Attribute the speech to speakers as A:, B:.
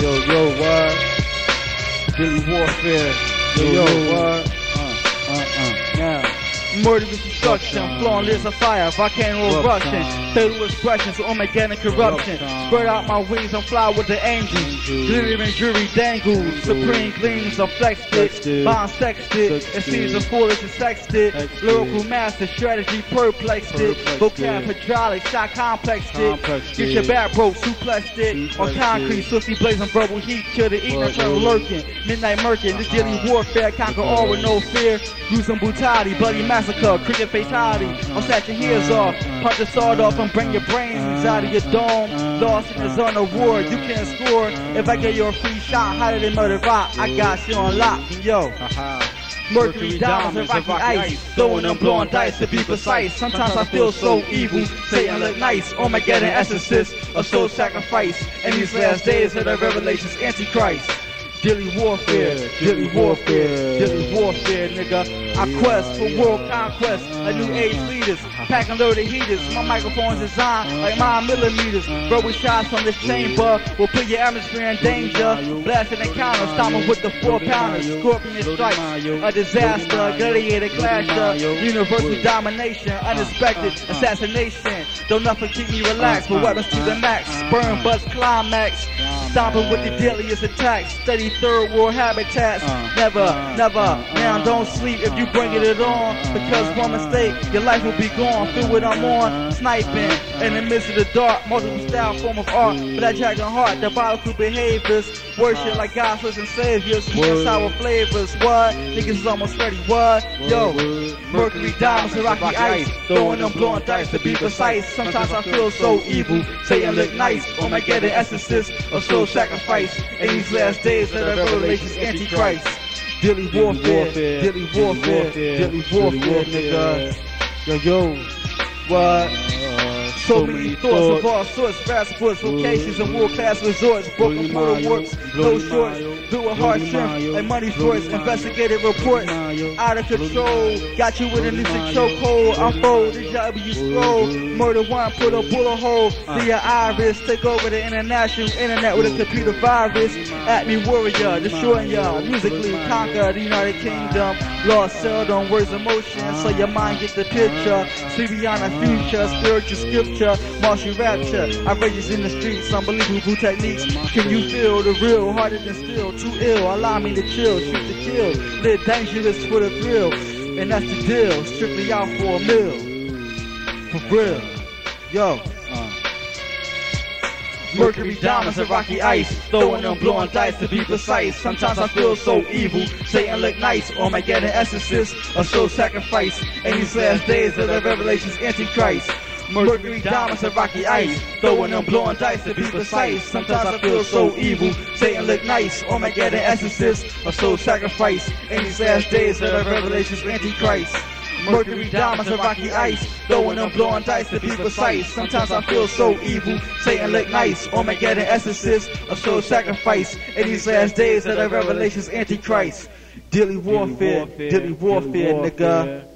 A: Yo, yo, what? Billy Warfare. Yo, yo, what?
B: Murder with destruction, flowing lips of fire, volcano eruption, fatal expressions, Armageddon corruption. Spread out my wings and fly with the angels. Glittering jury dangles, supreme gleams of flexed it, bond sexed it, and seasons foolish and sexed it. Lyrical master, strategy perplexed it, vocab hydraulic, shot complexed it. Get your back broke, suplexed it, on concrete, swiftly blazing verbal heat, kill the eating, eternal lurking. Midnight murking, this daily warfare, conquer all with no fear. Gruesome brutality, bloody massacre massacre, cricket fatality. I'll set your ears off, punch the sword off and bring your brains out of your dome. Lost in the zone of war, you can't score. If I get you a free shot, hotter than murder rock, I got you on lock. Yo. Uh-huh. Mercury diamonds and rocky ice, throwing them blowing dice to be precise. Sometimes I feel so evil, Satan look nice. Armageddon essences, a soul sacrifice. In these last days of the revelations, Antichrist. Daily warfare, daily warfare, daily warfare, nigga. I quest for world conquest, like new age leaders, packing loaded heaters. My microphone's designed like my millimeters. Throwing shots from this chamber. Will put your atmosphere in danger. Blasting encounter, stomping with the four pounders, scorpion strikes, a disaster, a gladiator clasher, universal domination, unexpected assassination. Don't nothing keep me relaxed, but weapons to the max, burn bust climax. Stomping with the deadliest attacks, Study third world habitats. Never, never, now don't sleep if you bring it on. Because one mistake, your life will be gone. Feel what I'm on, sniping in the midst of the dark, multiple style form of art. But that dragon heart, diabolical behaviors, worship like gods and saviors, sour flavors. What? Niggas is almost ready. What? Yo, Mercury diamonds and rocky ice, throwing them blowing dice to be precise. Sometimes I feel so evil, Satan look nice. Oh my God, the essences of sacrifice. In these last days of the revelations, Antichrist. Daily warfare, daily warfare, daily warfare, nigga. Yo, yo, what? So many thoughts of all sorts, fast foots, locations, and world class resorts, broken portal warps, no shorts, do a hard shrimp, like money shorts, investigative reports, out of control, got you with an instant chokehold, unfold, the W scroll, murder one, put a bullet hole, see your iris, take over the international internet with a computer virus, at me warrior, destroying ya, musically conquer the United Kingdom, lost seldom words emotion, so your mind gets the picture, see beyond the future, spiritual scripture, martial rapture, outrageous in the streets, unbelievable techniques, can you feel the real, harder than steel, too ill, allow me to chill, shoot to kill, live dangerous for the thrill, and that's the deal, strictly out for a meal, for real, yo. Uh, Mercury diamonds and rocky ice, throwing them blowing dice to be precise. Sometimes I feel so evil, Satan look nice. Armageddon essences, a soul sacrifice. In these last days of the revelations, Antichrist. Mercury diamonds and rocky ice, throwing them blowing dice to be precise. Sometimes I feel so evil, Satan look nice. Armageddon essences, a soul sacrifice. In these last days of the revelations, Antichrist. Mercury diamonds and rocky ice, throwing them blowing dice to be precise. Sometimes I feel so evil, Satan look nice. Armageddon essences, a soul sacrifice. In these last days of the revelations, Antichrist. Daily warfare, daily warfare, nigga.